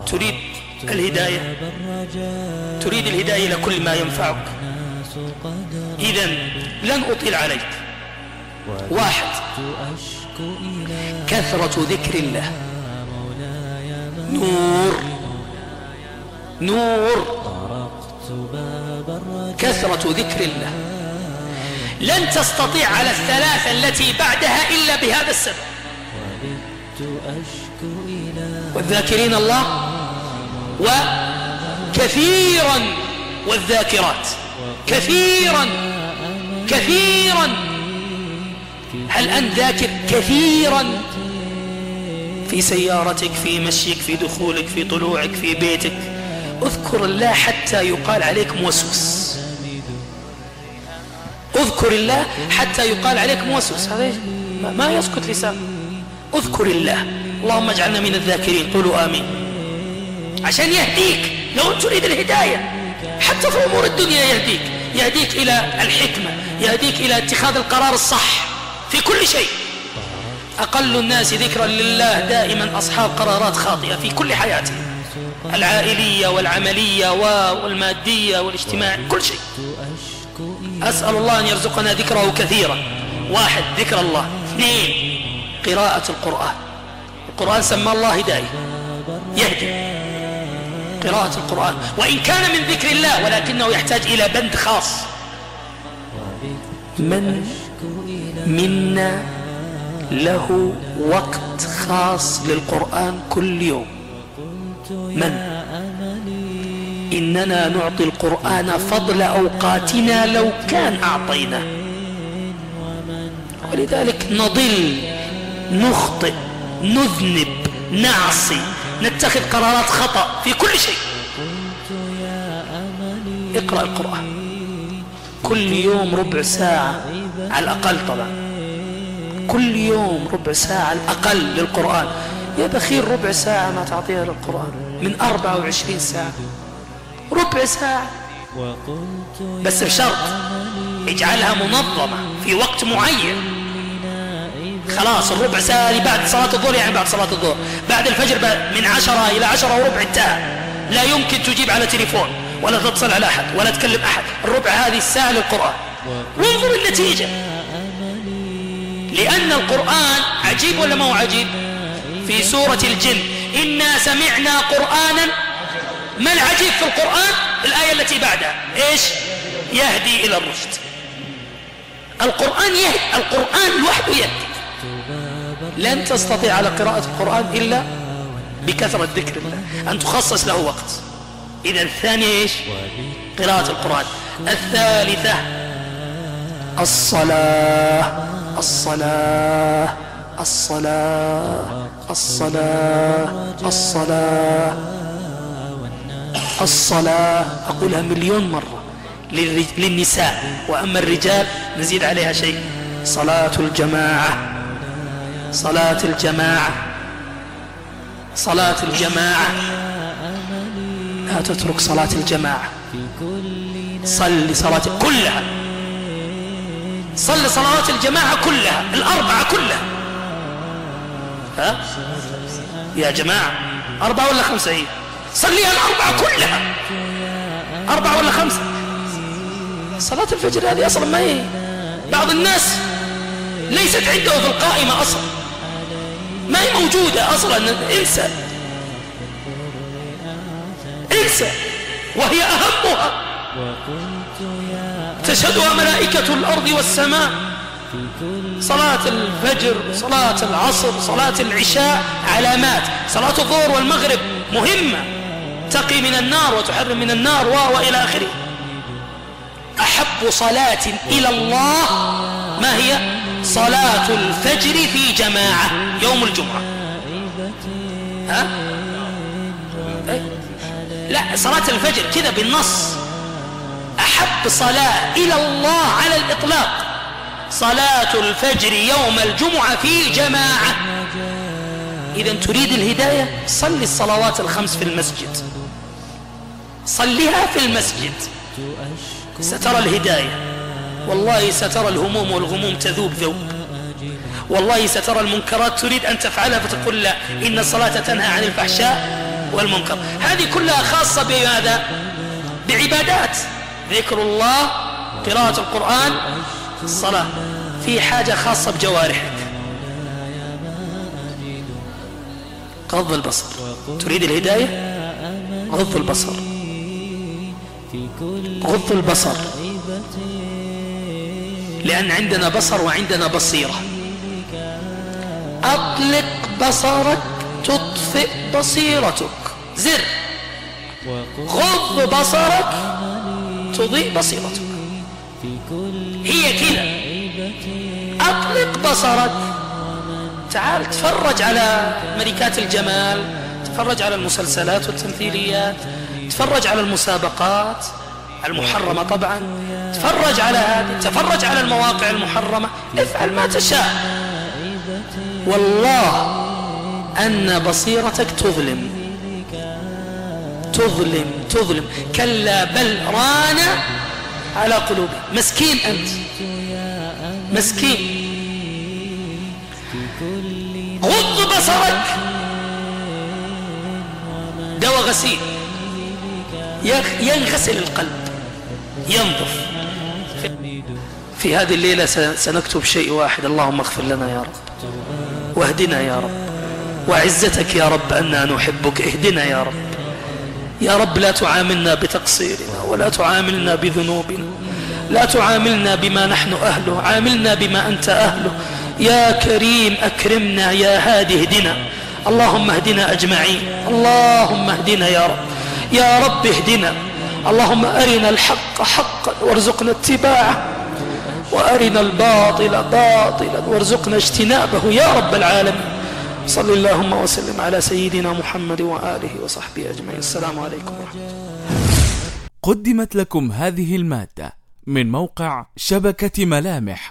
تريد الهداية. تريد الهداية إلى كل ما ينفعك. إذا لن أطيل عليك. واحد. كثرة ذكر الله. نور. نور. كثرة ذكر الله. لن تستطيع على الثلاثة التي بعدها إلا بهذا السبب. والذاكرين الله وكثيرا والذاكرات. كثيرا كثيرا. هل أنت ذاكر كثيرا؟ في سيارتك في مشيك في دخولك في طلوعك في بيتك. اذكر الله حتى يقال عليك موسوس. اذكر الله حتى يقال عليك موسوس. هذا ما يسكت لسان اذكر الله. اللهم اجعلنا من الذاكرين. قولوا آمين. عشان يهديك. لو تريد الهداية. حتى في أمور الدنيا يهديك. يهديك إلى الحكمة. يهديك إلى اتخاذ القرار الصح. في كل شيء. أقل الناس ذكرا لله. دائما أصحاب قرارات خاطئة في كل حياته. العائلية والعملية والمادية والاجتماع. كل شيء. أسأل الله أن يرزقنا ذكره كثيرا. واحد ذكر الله. اثنين قراءة القرآن. القرآن سمى الله هداية. يهدي. قراءة القرآن. وإن كان من ذكر الله ولكنه يحتاج إلى بند خاص. من منا له وقت خاص للقرآن كل يوم. من؟ إننا نعطي القرآن فضل أوقاتنا لو كان أعطينا ولذلك نضل نخطئ نذنب نعصي نتخذ قرارات خطأ في كل شيء. اقرأ القرآن. كل يوم ربع ساعة على الأقل طبعا. كل يوم ربع ساعة الأقل للقرآن. يا بخير ربع ساعة ما تعطيها للقرآن. من 24 ساعة. ربع ساعة. بس بشرط اجعلها منظمة في وقت معين. خلاص الربع ساعة اللي بعد صلاة الظهر يعني بعد صلاة الظهر. بعد الفجر من عشرة إلى عشرة وربع انتهى. لا يمكن تجيب على تليفون ولا تتصل على أحد ولا تكلم أحد. الربع هذه الساعة للقرآن. وانظر النتيجة. لأن القرآن عجيب ولا ما هو عجيب؟ في سورة الجن. إنا سمعنا قرآنا. ما العجيب في القرآن؟ الآية التي بعدها. إيش؟ يهدي إلى الرشد. القرآن يهدي القرآن لن تستطيع على قراءة القرآن إلا بكثرة ذكر الله. أن تخصص له وقت. إذا الثانية إيش؟ قراءة القرآن. الثالثة الصلاة الصلاة الصلاة الصلاة الصلاة الصلاة. أقولها مليون مرة للنساء. وأما الرجال نزيد عليها شيء. صلاة الجماعة. صلاة الجماعة. صلاة الجماعة. لا تترك صلاة الجماعة. صل صلاة كلها. صل صلوات الجماعة كلها. الأربعة كلها. ها؟ يا جماعة أربعة ولا خمسة؟ هي صليها الأربعة كلها. أربعة ولا خمسة؟ صلاة الفجر هذه أصلا ما هي. بعض الناس ليست عنده في القائمة أصلا. ما هي موجودة أصلا؟ انسى. انسى. وهي أهمها. تشهدها ملائكة الأرض والسماء. صلاة الفجر صلاة العصر صلاة العشاء علامات. صلاة الظهر والمغرب مهمة. تقي من النار وتحرم من النار وإلى آخره. أحب صلاة إلى الله. ما هي؟ صلاة الفجر في جماعة يوم الجمعة. ها؟ لا صلاة الفجر كذا بالنص. أحب صلاة إلى الله على الإطلاق. صلاة الفجر يوم الجمعة في جماعة. إذا تريد الهداية؟ صلي الصلوات الخمس في المسجد. صليها في المسجد. سترى الهداية. والله سترى الهموم والغموم تذوب ذوب. والله سترى المنكرات تريد أن تفعلها فتقول لا إن الصلاة تنهى عن الفحشاء والمنكر. هذه كلها خاصة بماذا؟ بعبادات. ذكر الله قراءة القرآن الصلاة. في حاجة خاصة بجوارحك. غض البصر. تريد الهداية؟ غض البصر. غض البصر. لأن عندنا بصر وعندنا بصيرة. أطلق بصرك تطفئ بصيرتك. زر. غض بصرك تضيء بصيرتك. هي كذا أطلق بصرك. تعال تفرج على ملكات الجمال تفرج على المسلسلات والتمثيليات تفرج على المسابقات. المحرمة طبعا. تفرج على هذه تفرج على المواقع المحرمة. افعل ما تشاء. والله أن بصيرتك تظلم. تظلم تظلم. كلا بل ران على قلوبهم. مسكين أنت. مسكين. غض بصرك. دواء غسيل. ينغسل القلب. ينظف في هذه الليلة سنكتب شيء واحد. اللهم اغفر لنا يا رب. واهدنا يا رب. وعزتك يا رب أننا نحبك. اهدنا يا رب. يا رب لا تعاملنا بتقصيرنا ولا تعاملنا بذنوبنا. لا تعاملنا بما نحن أهله. عاملنا بما أنت أهله. يا كريم أكرمنا يا هادي اهدنا. اللهم اهدنا أجمعين. اللهم اهدنا يا رب. يا رب اهدنا. اللهم أرنا الحق حقا وارزقنا اتباعه وأرنا الباطل باطلا وارزقنا اجتنابه يا رب العالمين. صل اللهم وسلم على سيدنا محمد وآله وصحبه أجمعين. السلام عليكم ورحمة الله. قدمت لكم هذه المادة من موقع شبكة ملامح.